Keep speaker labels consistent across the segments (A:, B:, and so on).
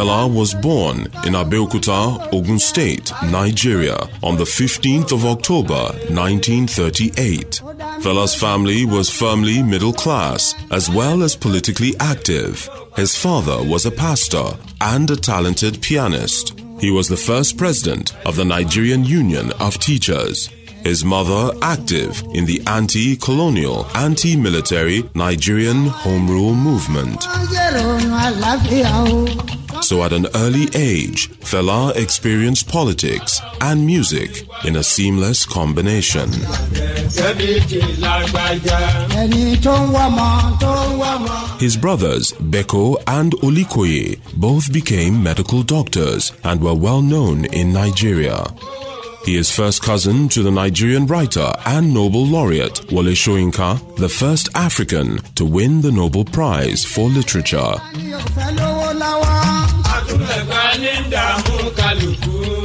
A: Fela was born in Abeokuta, Ogun State, Nigeria on the 15th of October 1938. Fela's family was firmly middle class as well as politically active. His father was a pastor and a talented pianist. He was the first president of the Nigerian Union of Teachers. His mother active in the anti-colonial, anti-military Nigerian Home Rule movement. So at an early age, Fela experienced politics and music in a seamless combination. His brothers, Beko and Olikoye, both became medical doctors and were well known in Nigeria. He is first cousin to the Nigerian writer and Nobel laureate Wole Soyinka, the first African to win the Nobel Prize for Literature. àtúnlẹ̀gbá ní dààmú kálukú.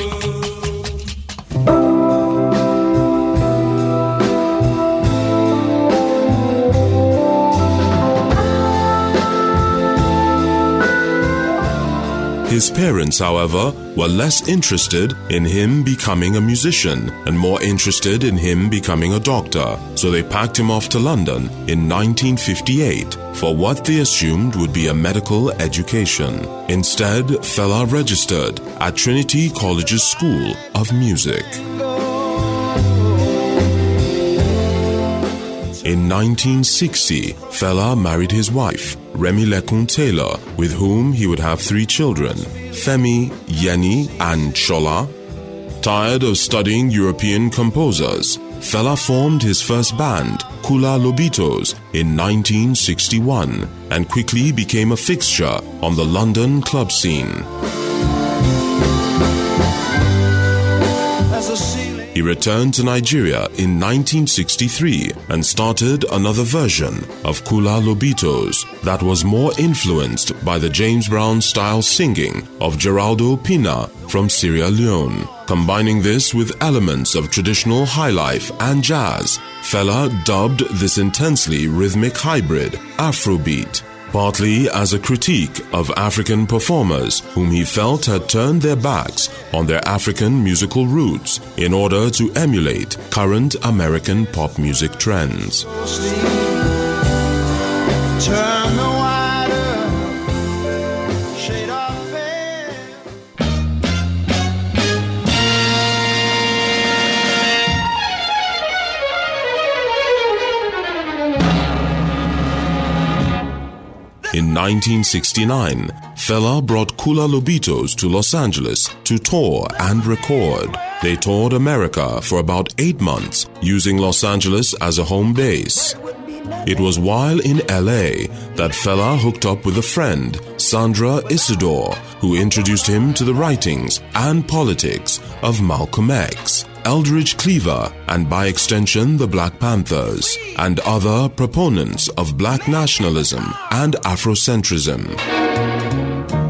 A: His parents, however, were less interested in him becoming a musician and more interested in him becoming a doctor, so they packed him off to London in 1958 for what they assumed would be a medical education. Instead, Fela registered at Trinity College's School of Music. In 1960, Fela married his wife, Remilekun Taylor, with whom he would have three children, Femi, Yeni, and Chola. Tired of studying European composers, Fela formed his first band, Koola Lobitos, in 1961 and quickly became a fixture on the London club scene. He returned to Nigeria in 1963 and started another version of Koola Lobitos that was more influenced by the James Brown style singing of Geraldo Pino from Sierra Leone. Combining this with elements of traditional highlife and jazz, Fela dubbed this intensely rhythmic hybrid Afrobeat partly as a critique of African performers whom he felt had turned their backs on their African musical roots in order to emulate current American pop music trends. 1969, Fela brought Koola Lobitos to Los Angeles to tour and record. They toured America for about eight months, using Los Angeles as a home base. It was while in LA that Fela hooked up with a friend, Sandra Isidore, who introduced him to the writings and politics of Malcolm X, Eldridge Cleaver, and by extension the Black Panthers, and other proponents of black nationalism and Afrocentrism.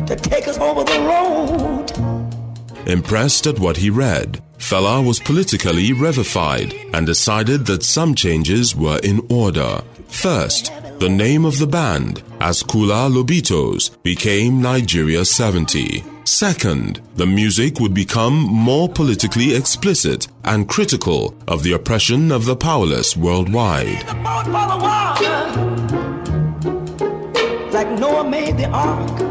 B: To take us over the road.
A: Impressed at what he read, Fela was politically revivified and decided that some changes were in order. First, the name of the band, as Koola Lobitos, became Nigeria 70. Second, the music would become more politically explicit and critical of the oppression of the powerless worldwide.
B: Like Noah made the ark.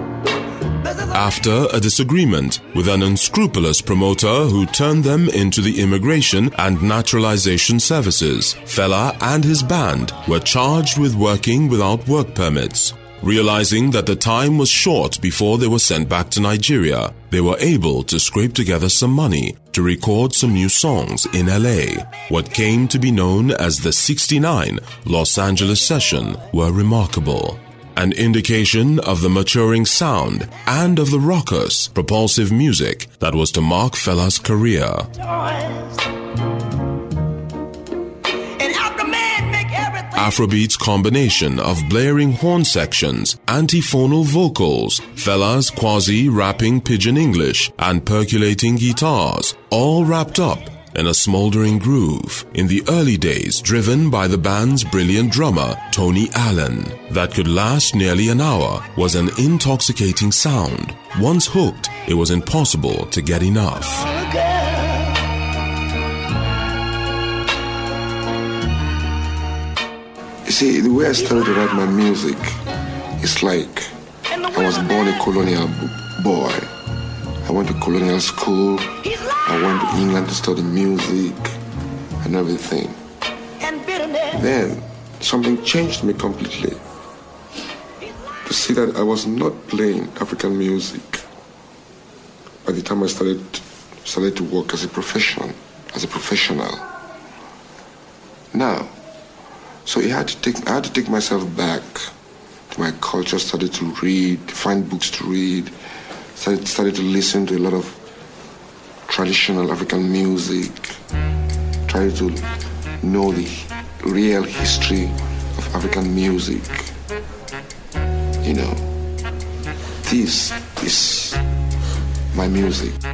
A: After a disagreement with an unscrupulous promoter who turned them into the immigration and naturalization services, Fela and his band were charged with working without work permits. Realizing that the time was short before they were sent back to Nigeria, they were able to scrape together some money to record some new songs in LA. What came to be known as the 69 Los Angeles session were remarkable. An indication of the maturing sound and of the raucous, propulsive music that was to mark Fela's career. Afrobeat's combination of blaring horn sections, antiphonal vocals, Fela's quasi-rapping pidgin English, and percolating guitars, all wrapped up in a smoldering groove, in the early days driven by the band's brilliant drummer, Tony Allen. That could last nearly an hour was an intoxicating sound. Once hooked, it was impossible to get enough.
C: Oh, you see, the way I started to write my music, it's like I was born a colonial boy. I went to colonial school. I went to England to study music and everything. Then something changed me completely. To see that I was not playing African music by the time I started started to work as a profession, as a professional. Now, so I had to take I had to take myself back to my culture, started to read, find books to read, started, started to listen to a lot of traditional African music, try to know the real history of African music. You know, this is my music.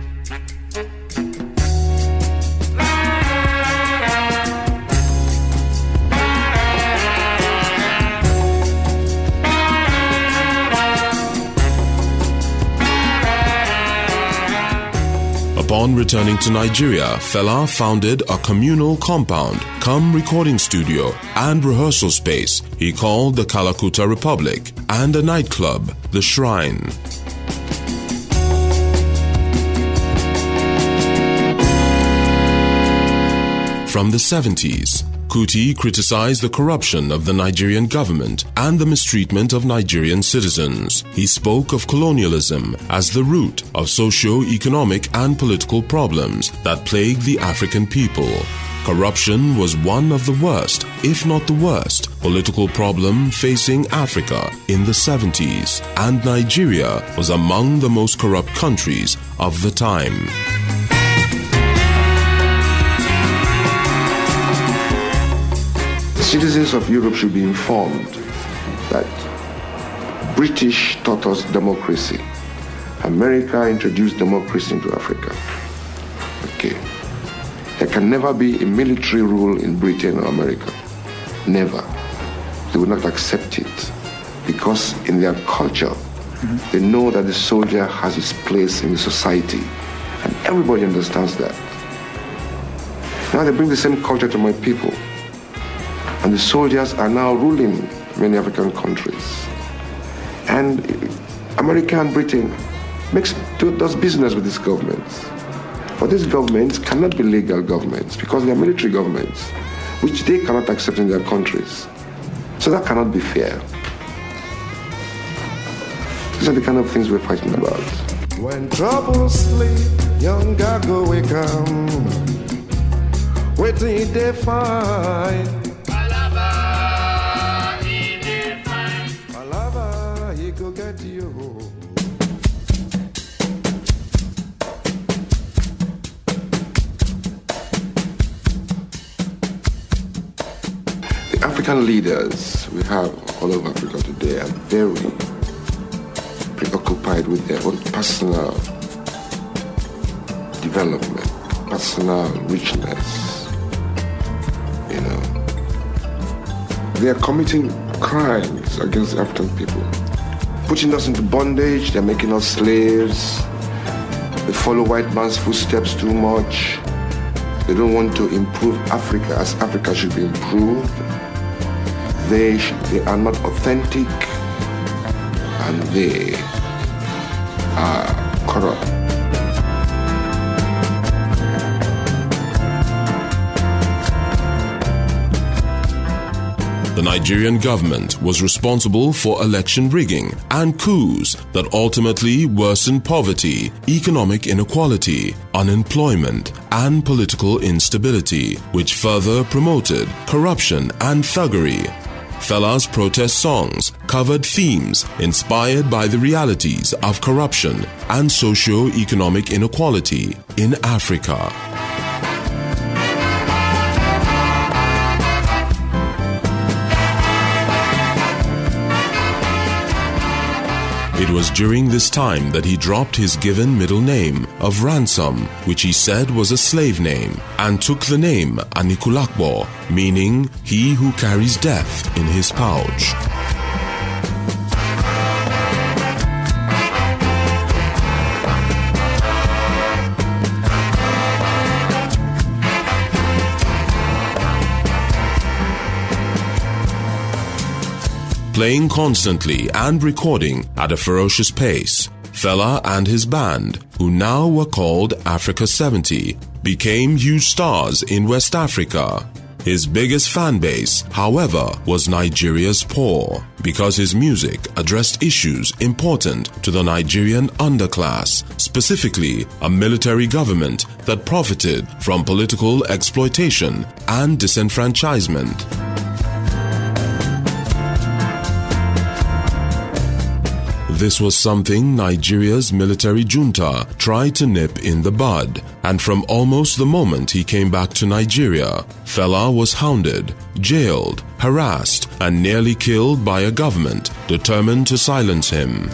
A: Upon returning to Nigeria, Fela founded a communal compound, cum recording studio, and rehearsal space he called the Kalakuta Republic, and a nightclub, the Shrine. From the 70s, Kuti criticized the corruption of the Nigerian government and the mistreatment of Nigerian citizens. He spoke of colonialism as the root of socio-economic and political problems that plague the African people. Corruption was one of the worst, if not the worst, political problem facing Africa in the 70s, and Nigeria was among the most corrupt countries of the time.
C: Citizens of Europe should be informed that British taught us democracy. America introduced democracy into Africa. Okay. There can never be a military rule in Britain or America. Never. They will not accept it because in their culture, mm-hmm. they know that the soldier has his place in the society. And everybody understands that. Now they bring the same culture to my people. And the soldiers are now ruling many African countries. And America and Britain makes, does business with these governments. But these governments cannot be legal governments because they are military governments, which they cannot accept in their countries. So that cannot be fair. These are the kind of things we're fighting about.
D: When trouble sleep, young Gago will come. Waiting they find.
C: African leaders we have all over Africa today are very preoccupied with their own personal development, personal richness. You know, they are committing crimes against the African people, putting us into bondage. They're making us slaves. They follow white man's footsteps too much. They don't want to improve Africa as Africa should be improved they, they are not authentic and they are corrupt.
A: The Nigerian government was responsible for election rigging and coups that ultimately worsened poverty, economic inequality, unemployment, and political instability, which further promoted corruption and thuggery Fela's protest songs covered themes inspired by the realities of corruption and socio-economic inequality in Africa. It was during this time that he dropped his given middle name of Ransom, which he said was a slave name, and took the name Anikulapo, meaning he who carries death in his pouch. Playing constantly and recording at a ferocious pace. Fela and his band, who now were called Africa 70, became huge stars in West Africa. His biggest fan base, however, was Nigeria's poor, because his music addressed issues important to the Nigerian underclass, specifically a military government that profited from political exploitation and disenfranchisement. This was something Nigeria's military junta tried to nip in the bud, and from almost the moment he came back to Nigeria, Fela was hounded, jailed, harassed, and nearly killed by a government determined to silence him.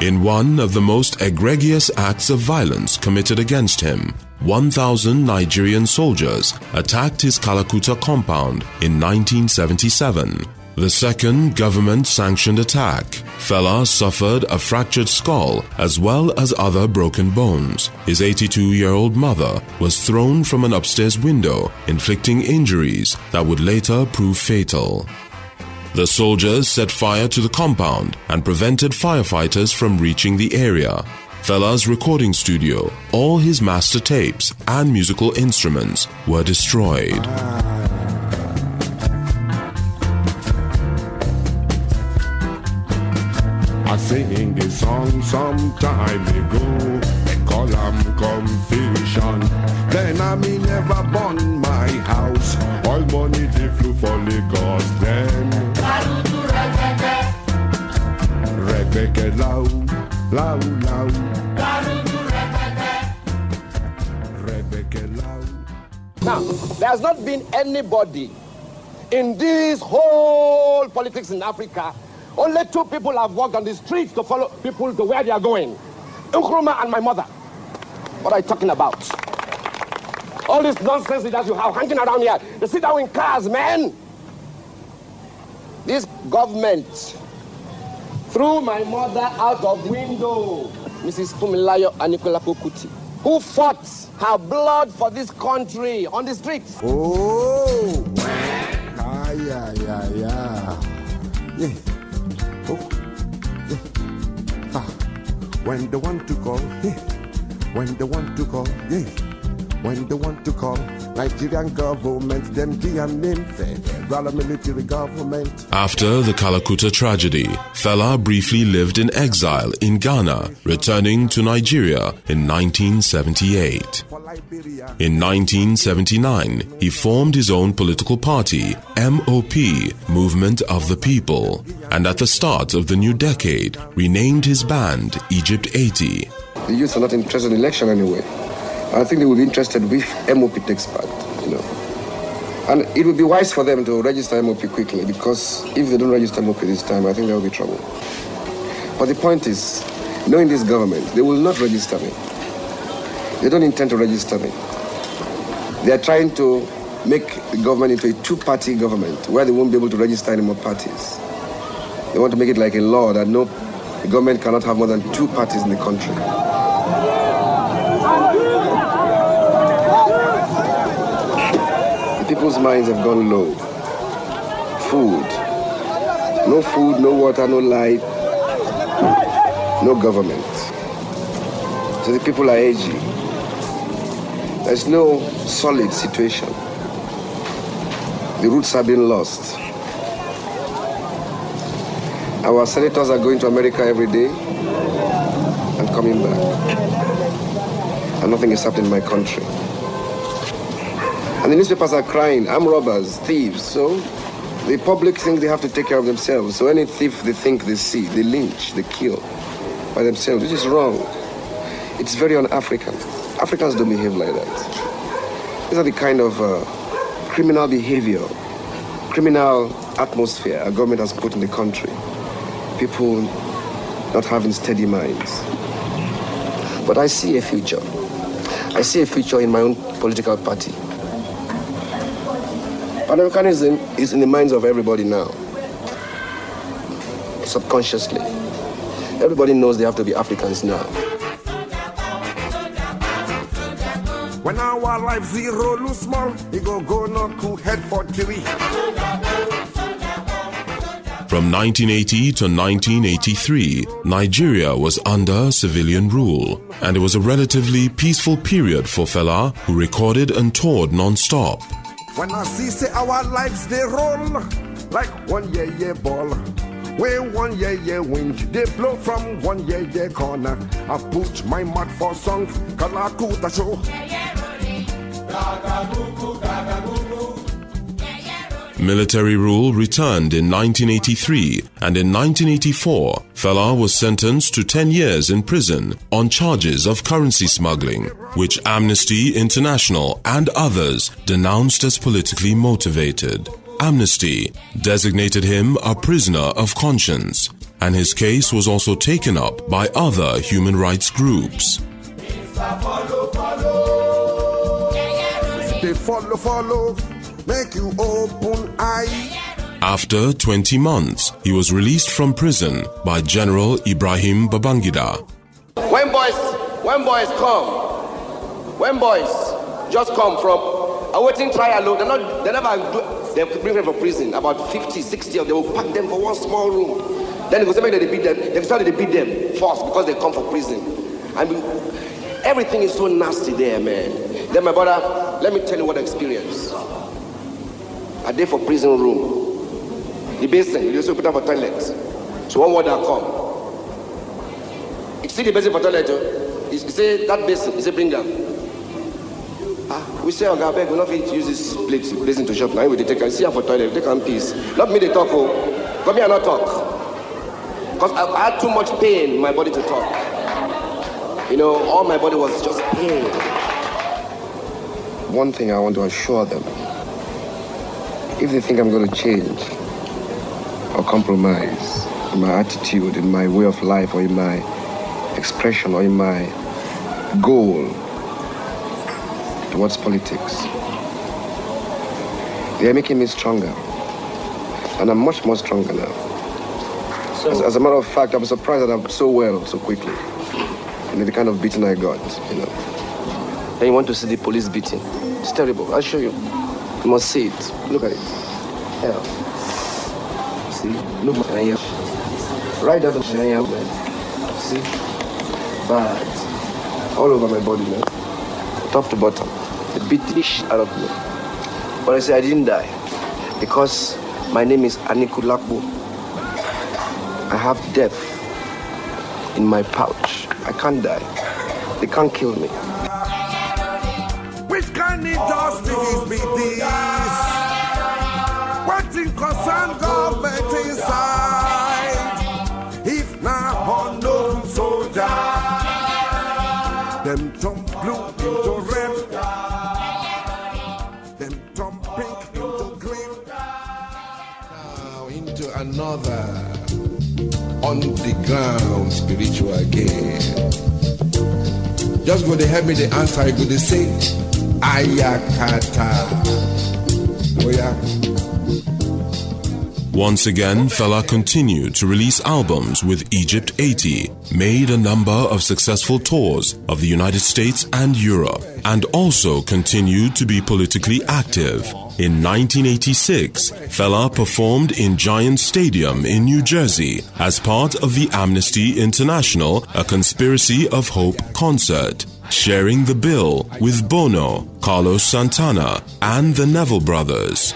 A: In one of the most egregious acts of violence committed against him, 1,000 Nigerian soldiers attacked his Kalakuta compound in 1977. The second government sanctioned attack. Fela suffered a fractured skull as well as other broken bones. His 82 year old mother was thrown from an upstairs window, inflicting injuries that would later prove fatal. The soldiers set fire to the compound and prevented firefighters from reaching the area. Fela's recording studio, all his master tapes and musical instruments were destroyed.
D: I sing a song some time ago, call them confusion. Then I me never burn my house, all money they flew for Lagos then. Low, low, low. Rebecca
E: Now, there has not been anybody in this whole politics in Africa. Only two people have walked on the streets to follow people to where they are going. Nkrumah and my mother. What are you talking about? All this nonsense that you have hanging around here. They sit down in cars, man. This government threw my mother out of window. Mrs. Funmilayo Anikulapo Kuti, who fought her blood for this country on the streets.
D: Oh, ah, yeah, yeah, yeah. Yeah. Oh, yeah. Ah. When they want to call, yeah. When they want to call, yeah. When they want to call, Nigerian government, them give a name, federal military government.
A: After the Kalakuta tragedy, Fela briefly lived in exile in Ghana, returning to Nigeria in 1978. In 1979, he formed his own political party, MOP, Movement of the People, and at the start of the new decade, renamed his band Egypt 80.
C: The youth are not interested in election anyway. I think they will be interested if MOP takes part, you know. And it would be wise for them to register MOP quickly because if they don't register MOP this time, I think there will be trouble. But the point is, knowing this government, they will not register me. They don't intend to register me. They are trying to make the government into a two-party government where they won't be able to register any more parties. They want to make it like a law that no government cannot have more than two parties in the country. People's minds have gone low. Food. No food, no water, no light, no government. So the people are aging. There's no solid situation. The roots have been lost. Our senators are going to America every day and coming back. And nothing is happening in my country. And the newspapers are crying, I'm robbers, thieves. So the public think they have to take care of themselves. So any thief they think they see, they lynch, they kill by themselves, which is wrong. It's very un-African. Africans don't behave like that. These are the kind of uh, criminal behavior, criminal atmosphere our government has put in the country. People not having steady minds. But I see a future. I see a future in my own political party. Pan-Africanism is in the minds of everybody now. Subconsciously. Everybody knows they have to be Africans now.
D: When our life zero lose small, he go go no cool head for TV.
A: From 1980 to 1983, Nigeria was under civilian rule, and it was a relatively peaceful period for Fela, who recorded and toured non-stop.
D: When I see say our lives they roll like one yeah yeah ball. Where one yeah yeah wind they blow from one yeah yeah corner. I put my mouth for song, Kalakuta show.
A: Military rule returned in 1983, and in 1984, Fela was sentenced to 10 years in prison on charges of currency smuggling, which Amnesty International and others denounced as politically motivated. Amnesty designated him a prisoner of conscience, and his case was also taken up by other human rights groups.
D: They follow, follow, make you open eye.
A: After 20 months, he was released from prison by General Ibrahim Babangida.
E: When boys, when boys come, when boys just come from awaiting trial, they're not, they never do, they bring them from prison. About 50, 60 of them will pack them for one small room. Then they go say make they beat them. They start to beat them first because they come from prison. I mean, everything is so nasty there, man. Then my brother, let me tell you what I experienced. I did for prison room. The basin, you just put up for toilet. So one water come. You see the basin for toilet, oh? you say that basin, you say bring them. Ah, we say, okay, beg, we not fit use this plate, basin to shop. Now we take and see her for toilet, take one piece. Not me they talk, oh. Come here, not talk. Because I, I had too much pain in my body to talk. You know, all my body was just pain.
C: One thing I want to assure them if they think I'm going to change or compromise in my attitude, in my way of life, or in my expression, or in my goal towards politics, they are making me stronger. And I'm much more stronger now. As, as a matter of fact, I'm surprised that I'm so well so quickly. You know, the kind of beating I got, you know. And you want to see the police beating. It's terrible. I'll show you. You must see it. Look at it. Yeah. See? Look at it. Right of the man. See? Bad. All over my body, man. Top to bottom. Beat the shit out of me. But I say I didn't die. Because my name is Anikulapo. I have death in my pouch. I can't die. They can't kill me.
D: Which kind of justice be this? What in concern government inside? If now no soldier, them turn blue into red, them turn pink into green.
F: now into another on the ground spiritual game. Just go to help me the answer. I go to say Ayakata. Oh yeah.
A: Once again, Fela continued to release albums with Egypt 80, made a number of successful tours of the United States and Europe, and also continued to be politically active. In 1986, Fela performed in Giant Stadium in New Jersey as part of the Amnesty International A Conspiracy of Hope concert, sharing the bill with Bono, Carlos Santana, and the Neville Brothers.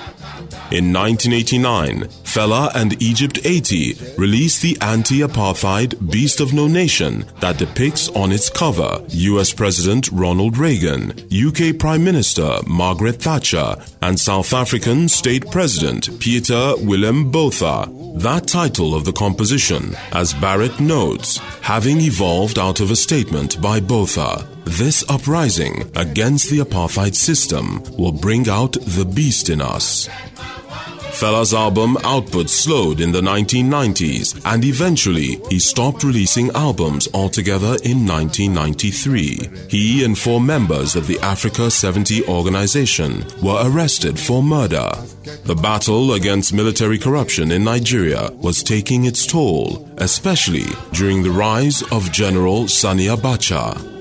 A: In 1989, Fela and Egypt 80 released the anti-apartheid Beast of No Nation that depicts on its cover US President Ronald Reagan, UK Prime Minister Margaret Thatcher, and South African State President Peter Willem Botha. That title of the composition, as Barrett notes, having evolved out of a statement by Botha. This uprising against the apartheid system will bring out the beast in us. Fela's album output slowed in the 1990s and eventually he stopped releasing albums altogether in 1993. He and four members of the Africa 70 organization were arrested for murder. The battle against military corruption in Nigeria was taking its toll, especially during the rise of General Sani Abacha.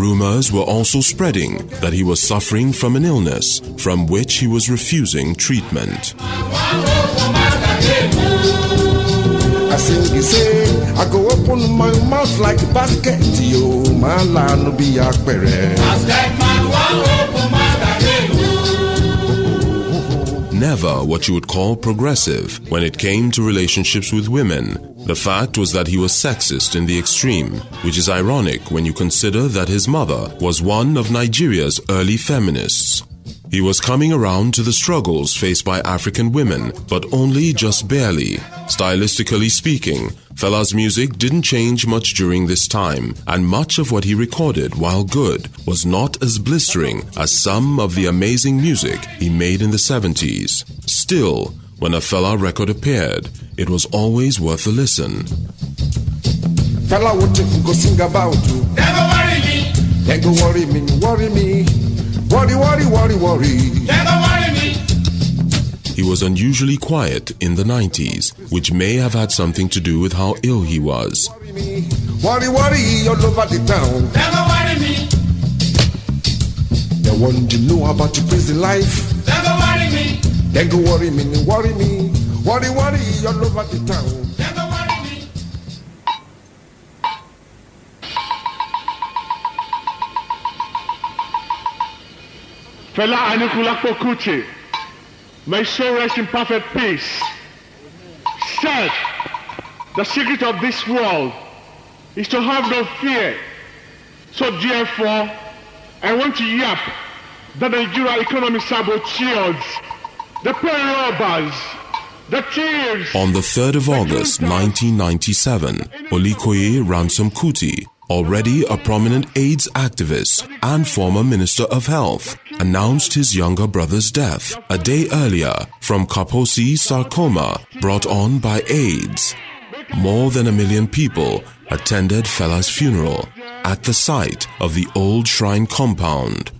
A: Rumors were also spreading that he was suffering from an illness from which he was refusing treatment.
D: I sing, you say, I go open my mouth like a basket, my will be a
A: Never what you would call progressive when it came to relationships with women. The fact was that he was sexist in the extreme, which is ironic when you consider that his mother was one of Nigeria's early feminists. He was coming around to the struggles faced by African women, but only just barely. Stylistically speaking, Fela's music didn't change much during this time, and much of what he recorded, while good, was not as blistering as some of the amazing music he made in the 70s. Still, when a Fela record appeared, it was always worth a listen.
D: Fella, what you go sing about?
G: Never worry me,
D: Then go worry me, worry me. Worry, worry, worry, worry.
G: never worry me.
A: He was unusually quiet in the 90s, which may have had something to do with how ill he was.
D: Worry me. Worry, worry, all over the town.
G: Never worry me,
D: They want to know about your prison life.
G: never worry me,
D: Then go worry me, worry me. Worry, worry, all over the town.
H: Fela Anikulapo Kuti, may soul rest in perfect peace, said, the secret of this world is to have no fear. So therefore, I want to yap the Nigeria economy saboteurs, the pay robbers, the thieves,
A: On the 3rd of August 1997, Olikoye Ransom Kuti, already a prominent AIDS activist and former Minister of Health, announced his younger brother's death a day earlier from Kaposi sarcoma brought on by AIDS. More than a million people attended Fela's funeral at the site of the old shrine compound.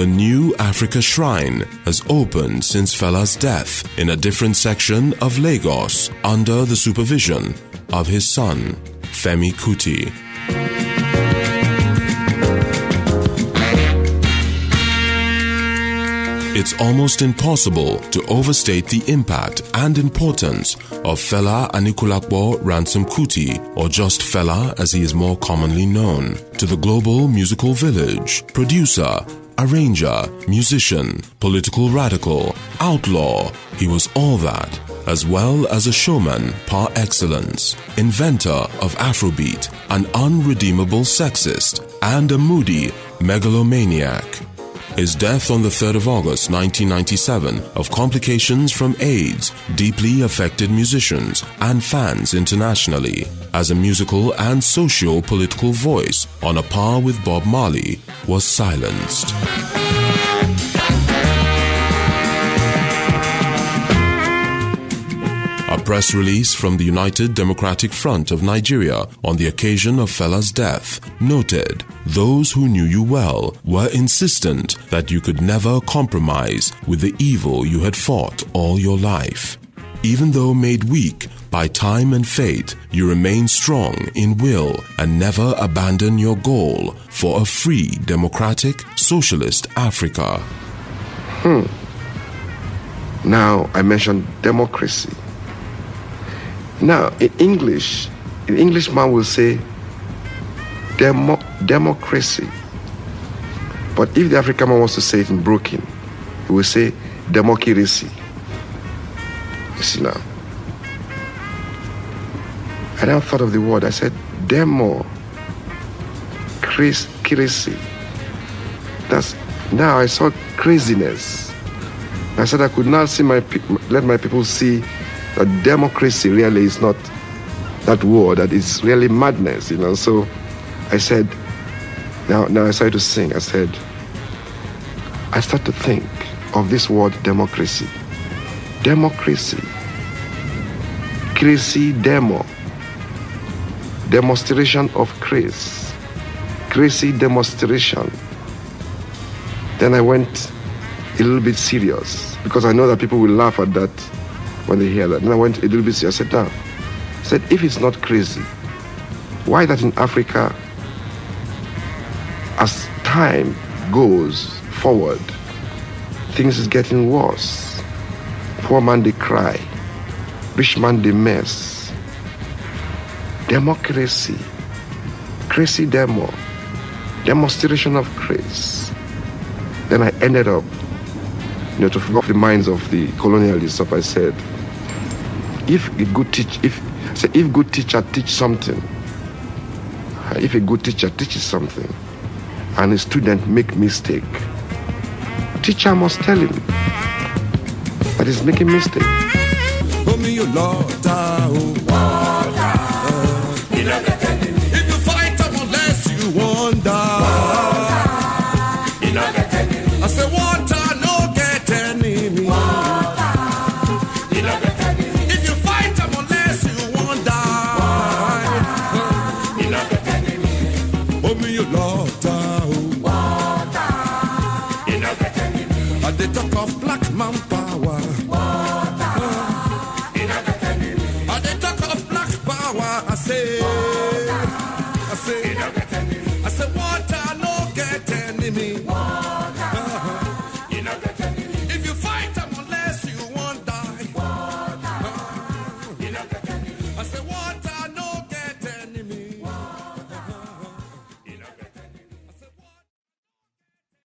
A: The new Africa Shrine has opened since Fela's death in a different section of Lagos under the supervision of his son, Femi Kuti. It's almost impossible to overstate the impact and importance of Fela Anikulapo Ransom Kuti, or just Fela as he is more commonly known, to the global musical village, producer, arranger, musician, political radical, outlaw. He was all that, as well as a showman par excellence, inventor of Afrobeat, an unredeemable sexist, and a moody megalomaniac. His death on the 3rd of August 1997 of complications from AIDS deeply affected musicians and fans internationally. As a musical and socio political voice on a par with Bob Marley, was silenced. A press release from the United Democratic Front of Nigeria on the occasion of Fela's death noted those who knew you well were insistent that you could never compromise with the evil you had fought all your life. Even though made weak by time and fate, you remain strong in will and never abandon your goal for a free, democratic, socialist Africa. Hmm.
E: Now, I mentioned democracy. Now, in English, an Englishman will say demo, democracy. But if the African man wants to say it in broken, he will say democracy. You see now. I now thought of the word. I said demo, crazy. That's now I saw craziness. I said I could not see my let my people see that democracy really is not that war that is really madness, you know. So I said, now, now I started to sing. I said, I start to think of this word democracy. Democracy. Crazy demo. Demonstration of grace. Crazy demonstration. Then I went a little bit serious because I know that people will laugh at that when they hear that. Then I went bit serious. I said, down. I said, if it's not crazy, why that in Africa, as time goes forward, things is getting worse. Poor man they cry, rich man they mess. Democracy, crazy demo, demonstration of grace. Then I ended up, you know, to fuck off the minds of the colonialists. I said, if a good teach, if say if good teacher teach something, if a good teacher teaches something, and a student make mistake, teacher must tell him that he's making mistake.
D: Homie, you Lord, oh.